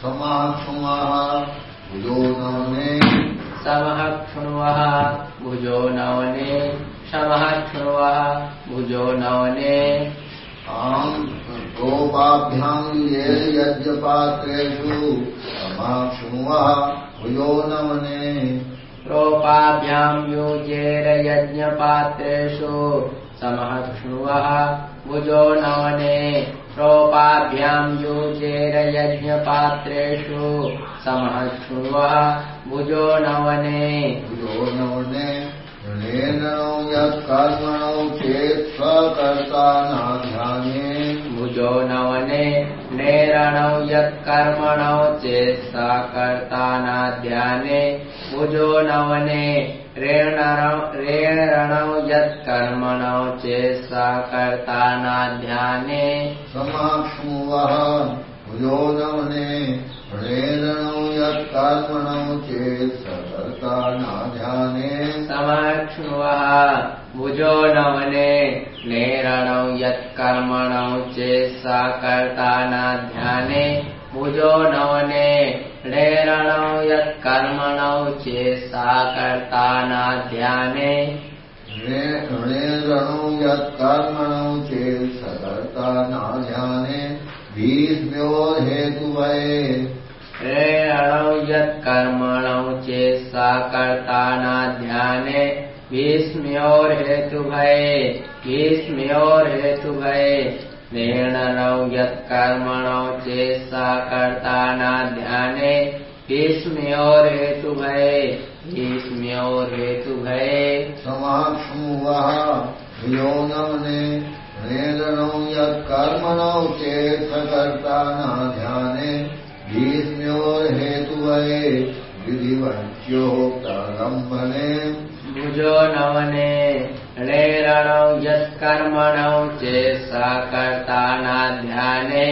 समाक्षुमः भुजो नवने। समः क्षृण्वः भुजो नवने। समः क्षृण्वः भुजो नवने। आम् गोपाभ्याम् ये यज्ञपात्रेषु समाक्षुमः भुजो नवने। रोपाभ्याम् युजेरयज्ञपात्रेषु समः क्षृण्वः भुजो नवने रोपाभ्याम् युजेरयज्ञपात्रेषु समः भुजो नवने। भुजो नवने ऋणेनो यत्कर्मणौ चेत् नेरणौ यत्कर्मणौ चेत् सा कर्ता नाध्याने भुजो नवने रेणरणौ यत्कर्मणौ चेत् सा कर्ता नाध्याने समाक्षुवः भुजो नवने ऋणेनो यत्कर्मणौ चेत् सकर्ता नाध्याने समक्ष्णुवः भुजो नवने नेरणौ यत्कर्मणौ चेत् सा कर्ता नाध्याने भुजो नवने नेरणौ यत्कर्मणौ चेत् सा कर्ता नाध्याने ऋणेरणौ यत्कर्मणौ चेत् सकर्ता नाध्याने भीष्म्यो हेतुवये। रेणौ यत्कर्मणौ चेत् सा कर्ता नाध्याने भीष्म्योर्हेतुभये भीष्म्योर्हेतुभये नेणनौ यत्कर्मणौ चेत् सा कर्ता नाध्याने भीष्म्योर्हेतुभये भीष्म्योर्हेतुभये समाक्षुवः धियो नमने ऋणेरणौ यत्कर्मणौ चेत् सकर्ता नाध्याने भीष्म्योर्हेतुवये विधिवञ्च्यो प्रलम्बने भुजो नवने णेरणौ यत्कर्मणौ चेत् सा कर्ता नाध्याने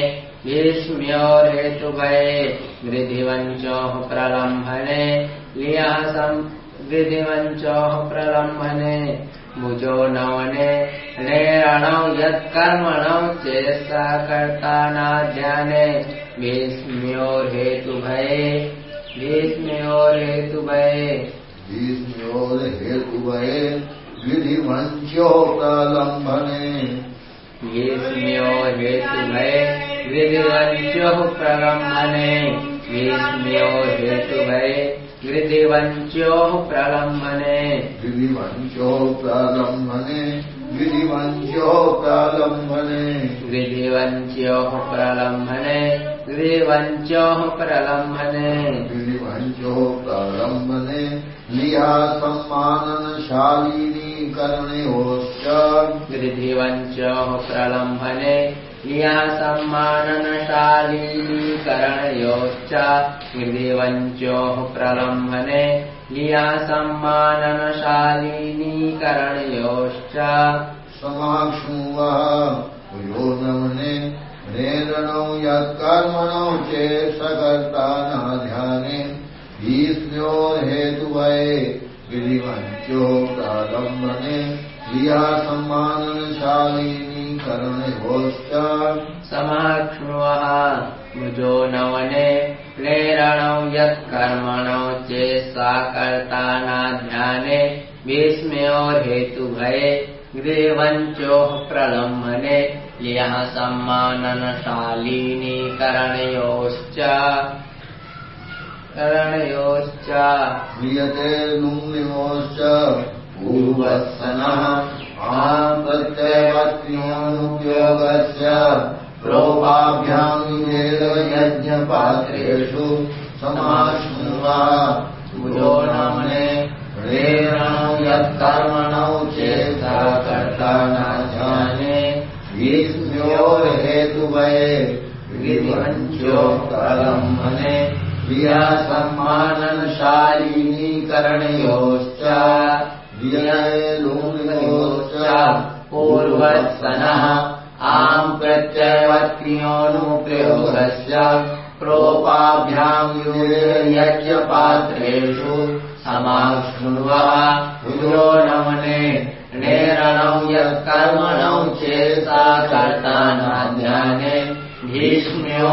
भीष्म्योर्हेतुभये गृधिवञ्चोः प्रलम्भने लियः सम् गृधिवञ्चोः प्रलम्भने भुजो नवने णेरणौ यत्कर्मणौ चेत् सा कर्ता नाध्याने भीष्म्योर्हेतुभये भीष्म्योर्हेतुभये भीष्म्योर्हेतुवये विधिवञ्च्यो प्रलम्बने भीष्म्यो हेतुभये गृधिवञ्च्योः प्रलम्बने भीष्म्यो हेतुभये गृधिवञ्च्योः प्रलम्बने विधिवञ्चो प्रलम्बने विधिवञ्चो प्रलम्बने गृधिवञ्च्योः प्रलम्बने गृधिवञ्च्योः प्रलम्बने विधिवञ्चो प्रलम्बने लिया सम्माननशालिनी कर्णयोश्च गृधिवञ्च्योः प्रलम्बने या सम्माननशालिनी करणयोश्च गृधिवञ्च्योः प्रलम्बने या सम्माननशालिनी करणयोश्च समाक्षुवः पुयो नमने प्रेरणौ यत्कर्मणौ चेत् सकर्ता नाध्याने भीष्म्यो हेतुवये विधिवञ्चो प्रालम्बने लिया सम्माननशालिनी कर्णयोश्च समाक्ष्णुवः भुजो नवने प्रेरणौ यत्कर्मणौ चेत् सा कर्ता नाध्याने भीष्म्योर्हेतुभये गृहवञ्चोः प्रलम्बने यः सम्माननशालिनी करणयोश्च क्रियते नुम्निमोश्च। पूर्वत्सनः आम् प्रत्ययवत्न्योनुपयोगस्य प्रोपाभ्याम् वेदयज्ञपात्रेषु समाश्नुवा। भुजो नामने प्रेरणौ यत्कर्मणौ चेता कर्ता न जाने भीष्म्यो हेतुवये विधिवञ्चो प्रलम्बने क्रिया सम्माननशालिनी करणयोश्च वियलूनयोश्च पूर्वत्सनः आम् प्रत्ययवत्न्योनुप्रयोगस्य प्रोपाभ्याम् यज्ञपात्रेषु समाशृण्वः भुजो नमने नेरणौ यत्कर्मणौ चेता कर्ता नाध्याने भीष्म्यो